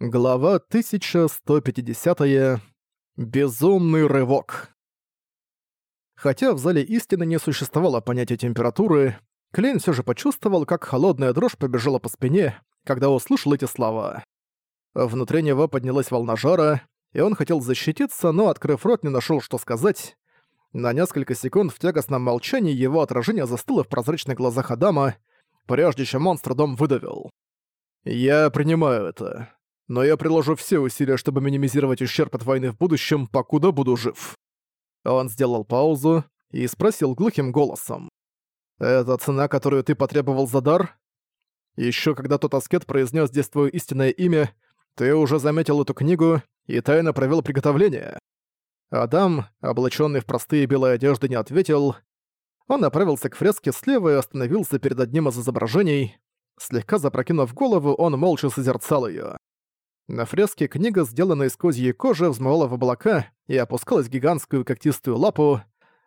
Глава 1150. -е. Безумный рывок. Хотя в зале истины не существовало понятия температуры, Клейн все же почувствовал, как холодная дрожь побежала по спине, когда услышал эти слова. Внутри него поднялась волна жара, и он хотел защититься, но, открыв рот, не нашел, что сказать. На несколько секунд в тягостном молчании его отражение застыло в прозрачных глазах Адама, прежде чем монстр дом выдавил. «Я принимаю это» но я приложу все усилия, чтобы минимизировать ущерб от войны в будущем, покуда буду жив». Он сделал паузу и спросил глухим голосом. «Это цена, которую ты потребовал за дар?» Еще когда тот аскет произнес здесь твое истинное имя, ты уже заметил эту книгу и тайно провел приготовление». Адам, облаченный в простые белые одежды, не ответил. Он направился к фреске слева и остановился перед одним из изображений. Слегка запрокинув голову, он молча созерцал ее. На фреске книга, сделанная из козьей кожи, взмывала в облака и опускалась в гигантскую когтистую лапу.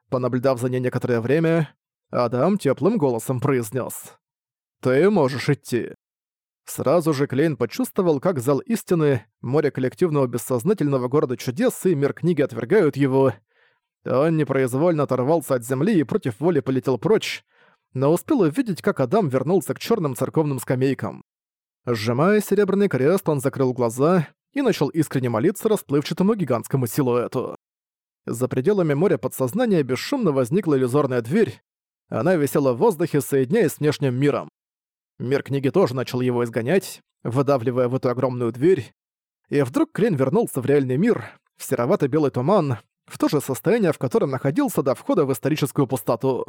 Понаблюдав за ней некоторое время, Адам теплым голосом произнес: «Ты можешь идти». Сразу же Клейн почувствовал, как зал истины, море коллективного бессознательного города чудес и мир книги отвергают его. Он непроизвольно оторвался от земли и против воли полетел прочь, но успел увидеть, как Адам вернулся к черным церковным скамейкам. Сжимая серебряный крест, он закрыл глаза и начал искренне молиться расплывчатому гигантскому силуэту. За пределами моря подсознания бесшумно возникла иллюзорная дверь. Она висела в воздухе, соединяясь с внешним миром. Мир книги тоже начал его изгонять, выдавливая в эту огромную дверь. И вдруг Крен вернулся в реальный мир, в серовато-белый туман, в то же состояние, в котором находился до входа в историческую пустоту.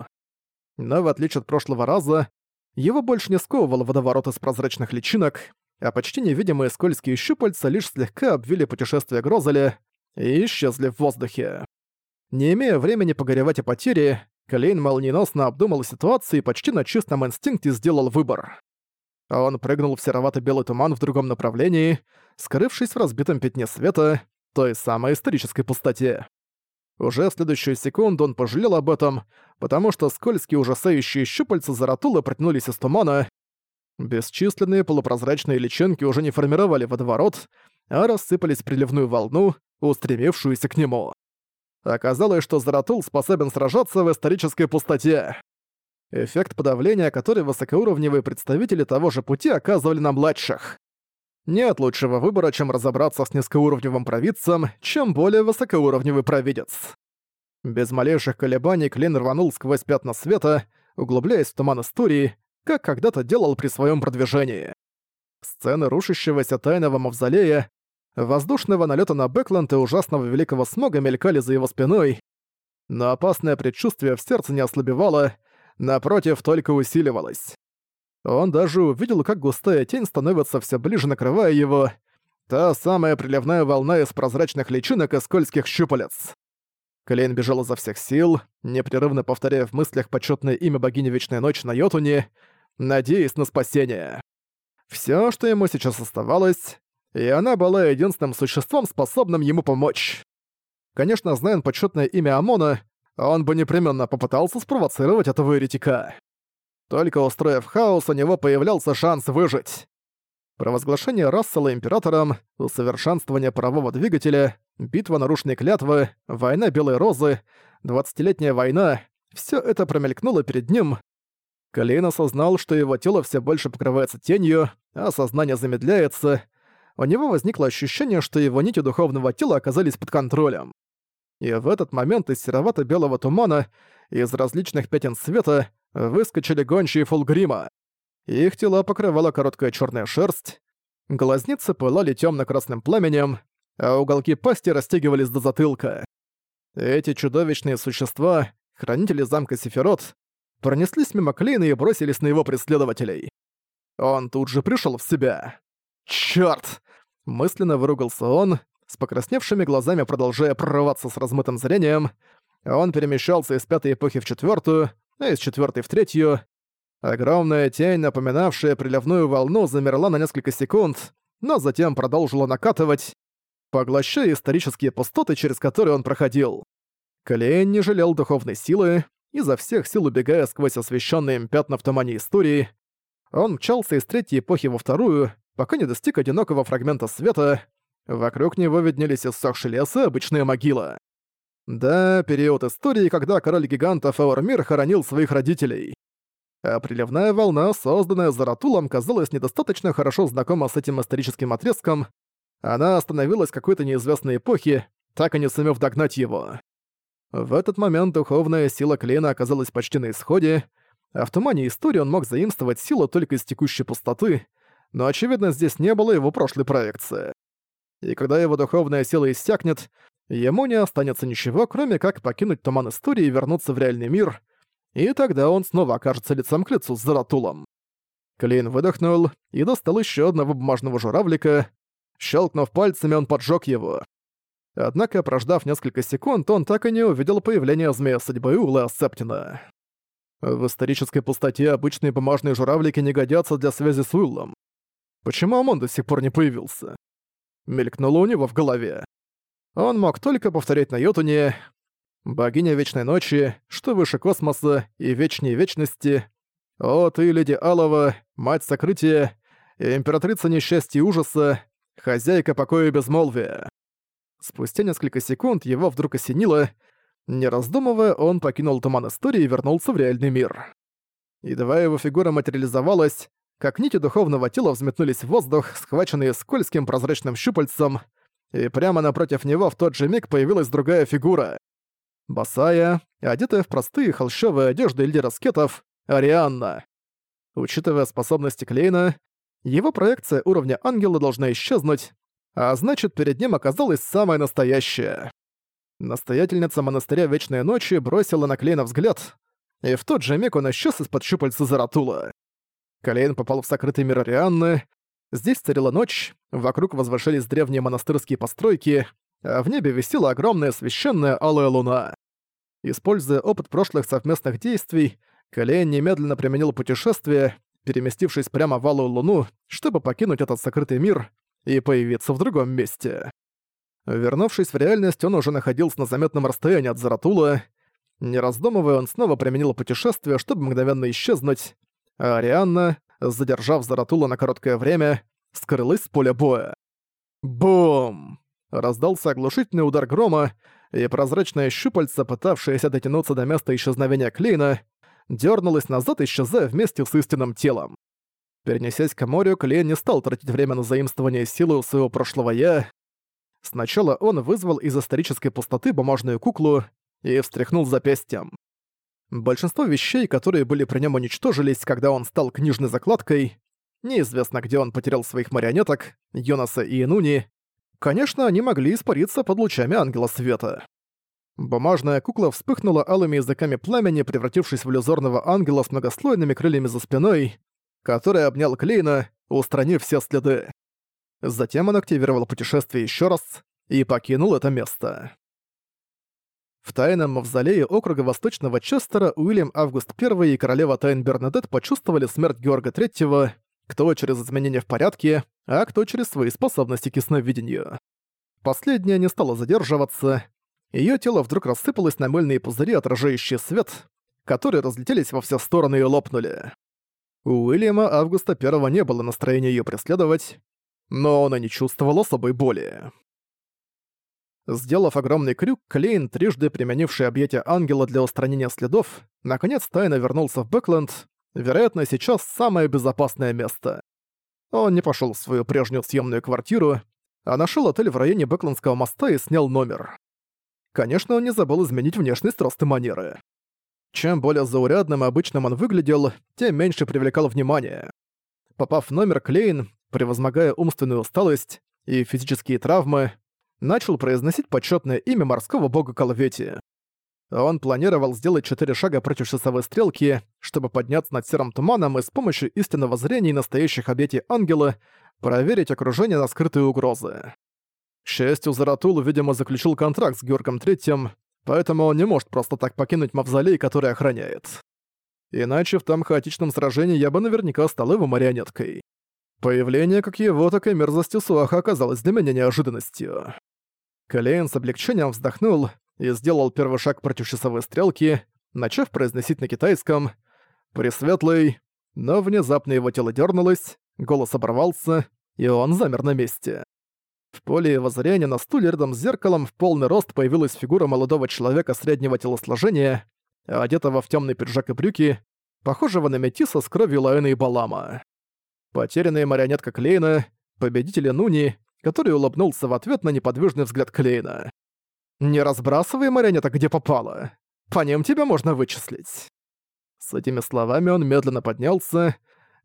Но в отличие от прошлого раза, его больше не сковывало водоворот из прозрачных личинок, а почти невидимые скользкие щупальца лишь слегка обвили путешествие Грозеля и исчезли в воздухе. Не имея времени погоревать о потере, Клейн молниеносно обдумал ситуацию и почти на чистом инстинкте сделал выбор. Он прыгнул в серовато-белый туман в другом направлении, скрывшись в разбитом пятне света, той самой исторической пустоте. Уже в следующую секунду он пожалел об этом, потому что скользкие ужасающие щупальца Заратулы протянулись из тумана. Бесчисленные полупрозрачные личинки уже не формировали водоворот, а рассыпались в приливную волну, устремившуюся к нему. Оказалось, что Заратул способен сражаться в исторической пустоте. Эффект подавления, который высокоуровневые представители того же пути оказывали на младших. Нет лучшего выбора, чем разобраться с низкоуровневым провидцем, чем более высокоуровневый провидец. Без малейших колебаний Клин рванул сквозь пятна света, углубляясь в туман истории, как когда-то делал при своем продвижении. Сцены рушащегося тайного мавзолея, воздушного налета на Бэкленд и ужасного великого смога мелькали за его спиной, но опасное предчувствие в сердце не ослабевало, напротив, только усиливалось. Он даже увидел, как густая тень становится все ближе, накрывая его. Та самая приливная волна из прозрачных личинок и скользких щупалец. Клейн бежал изо всех сил, непрерывно повторяя в мыслях почетное имя богини Вечной Ночи на Йотуне, надеясь на спасение. Все, что ему сейчас оставалось, и она была единственным существом, способным ему помочь. Конечно, зная почетное имя Амона, он бы непременно попытался спровоцировать этого еретика. Только устроив хаос, у него появлялся шанс выжить. Провозглашение Рассела императором, усовершенствование парового двигателя, битва нарушенной клятвы, война Белой Розы, двадцатилетняя война — все это промелькнуло перед ним. Калейн осознал, что его тело все больше покрывается тенью, а сознание замедляется. У него возникло ощущение, что его нити духовного тела оказались под контролем. И в этот момент из серовато-белого тумана, из различных пятен света, выскочили гончие фулгрима. Их тела покрывала короткая черная шерсть, глазницы пылали темно красным пламенем, а уголки пасти растягивались до затылка. Эти чудовищные существа, хранители замка Сефирот, пронеслись мимо Клейна и бросились на его преследователей. Он тут же пришел в себя. «Чёрт!» — мысленно выругался он, с покрасневшими глазами продолжая прорываться с размытым зрением. Он перемещался из пятой эпохи в четвертую, а из четвертой в третью. Огромная тень, напоминавшая приливную волну, замерла на несколько секунд, но затем продолжила накатывать, поглощая исторические пустоты, через которые он проходил. Калейн не жалел духовной силы, изо всех сил убегая сквозь освещенные им пятна в тумане истории. Он мчался из третьей эпохи во вторую, пока не достиг одинокого фрагмента света. Вокруг него виднелись иссохший лес и обычная могила. Да, период истории, когда король гигантов Эормир хоронил своих родителей. А приливная волна, созданная Заратулом, казалась недостаточно хорошо знакома с этим историческим отрезком. Она остановилась в какой-то неизвестной эпохе, так и не сумев догнать его. В этот момент духовная сила Клейна оказалась почти на исходе, а в тумане истории он мог заимствовать силу только из текущей пустоты, но, очевидно, здесь не было его прошлой проекции. И когда его духовная сила иссякнет, ему не останется ничего, кроме как покинуть туман истории и вернуться в реальный мир, и тогда он снова окажется лицом к лицу с Заратулом. Клейн выдохнул и достал еще одного бумажного журавлика. Щелкнув пальцами, он поджег его. Однако, прождав несколько секунд, он так и не увидел появления змея судьбы у Лео Септина. В исторической пустоте обычные бумажные журавлики не годятся для связи с Уиллом. Почему Амон до сих пор не появился? Мелькнуло у него в голове. Он мог только повторять на Йотуне «Богиня Вечной Ночи, что выше космоса и Вечней Вечности, о ты, Леди Алова, Мать Сокрытия, Императрица Несчастья и Ужаса, Хозяйка Покоя и Безмолвия». Спустя несколько секунд его вдруг осенило. Не раздумывая, он покинул туман истории и вернулся в реальный мир. Едва его фигура материализовалась, как нити духовного тела взметнулись в воздух, схваченные скользким прозрачным щупальцем — и прямо напротив него в тот же миг появилась другая фигура. Босая, одетая в простые холщовые одежды или раскетов, Арианна. Учитывая способности Клейна, его проекция уровня ангела должна исчезнуть, а значит, перед ним оказалась самая настоящая. Настоятельница монастыря Вечной Ночи бросила на Клейна взгляд, и в тот же миг он исчез из-под щупальца Заратула. Клейн попал в сокрытый мир Арианны, Здесь царила ночь, вокруг возвышались древние монастырские постройки, а в небе висела огромная священная алая луна. Используя опыт прошлых совместных действий, Калейн немедленно применил путешествие, переместившись прямо в алую луну, чтобы покинуть этот сокрытый мир и появиться в другом месте. Вернувшись в реальность, он уже находился на заметном расстоянии от Заратула. Не раздумывая, он снова применил путешествие, чтобы мгновенно исчезнуть, а Арианна, задержав Заратула на короткое время, скрылась с поля боя. Бум! Раздался оглушительный удар грома, и прозрачное щупальце, пытавшееся дотянуться до места исчезновения Клейна, дернулось назад, исчезая вместе с истинным телом. Перенесясь к морю, Клейн не стал тратить время на заимствование силы у своего прошлого «я». Сначала он вызвал из исторической пустоты бумажную куклу и встряхнул запястьем. Большинство вещей, которые были при нем уничтожились, когда он стал книжной закладкой. Неизвестно, где он потерял своих марионеток, Йонаса и Инуни. Конечно, они могли испариться под лучами Ангела Света. Бумажная кукла вспыхнула алыми языками пламени, превратившись в иллюзорного ангела с многослойными крыльями за спиной, который обнял Клейна, устранив все следы. Затем он активировал путешествие еще раз и покинул это место. В тайном мавзолее округа Восточного Честера Уильям Август I и королева Тайн Бернадет почувствовали смерть Георга III, кто через изменения в порядке, а кто через свои способности к ясновидению. Последняя не стала задерживаться. Ее тело вдруг рассыпалось на мыльные пузыри, отражающие свет, которые разлетелись во все стороны и лопнули. У Уильяма Августа I не было настроения ее преследовать, но она не чувствовала особой боли. Сделав огромный крюк, Клейн, трижды применивший объятие ангела для устранения следов, наконец тайно вернулся в Бэкленд, вероятно, сейчас самое безопасное место. Он не пошел в свою прежнюю съемную квартиру, а нашел отель в районе Бэклендского моста и снял номер. Конечно, он не забыл изменить внешность роста манеры. Чем более заурядным и обычным он выглядел, тем меньше привлекал внимание. Попав в номер, Клейн, превозмогая умственную усталость и физические травмы, начал произносить почетное имя морского бога Колвети. Он планировал сделать четыре шага против часовой стрелки, чтобы подняться над серым туманом и с помощью истинного зрения и настоящих обетий ангела проверить окружение на скрытые угрозы. К счастью, Заратул, видимо, заключил контракт с Георгом Третьим, поэтому он не может просто так покинуть мавзолей, который охраняет. Иначе в том хаотичном сражении я бы наверняка стал его марионеткой. Появление как его, так и мерзости Суаха оказалось для меня неожиданностью. Клейн с облегчением вздохнул и сделал первый шаг против часовой стрелки, начав произносить на китайском «Пресветлый», но внезапно его тело дернулось, голос оборвался, и он замер на месте. В поле его зрения на стуле рядом с зеркалом в полный рост появилась фигура молодого человека среднего телосложения, одетого в темный пиджак и брюки, похожего на метиса с кровью Лаэна и Балама. Потерянная марионетка Клейна, победители Нуни который улыбнулся в ответ на неподвижный взгляд Клейна. «Не разбрасывай марионеток, где попало. По ним тебя можно вычислить». С этими словами он медленно поднялся,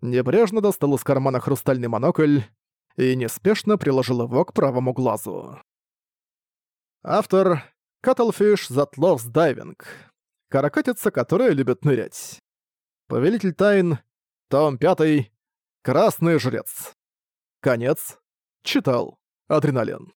небрежно достал из кармана хрустальный монокль и неспешно приложил его к правому глазу. Автор — Cuttlefish Loves Diving. Каракатица, которая любит нырять. Повелитель тайн. Том 5. Красный жрец. Конец Читал. Адреналин.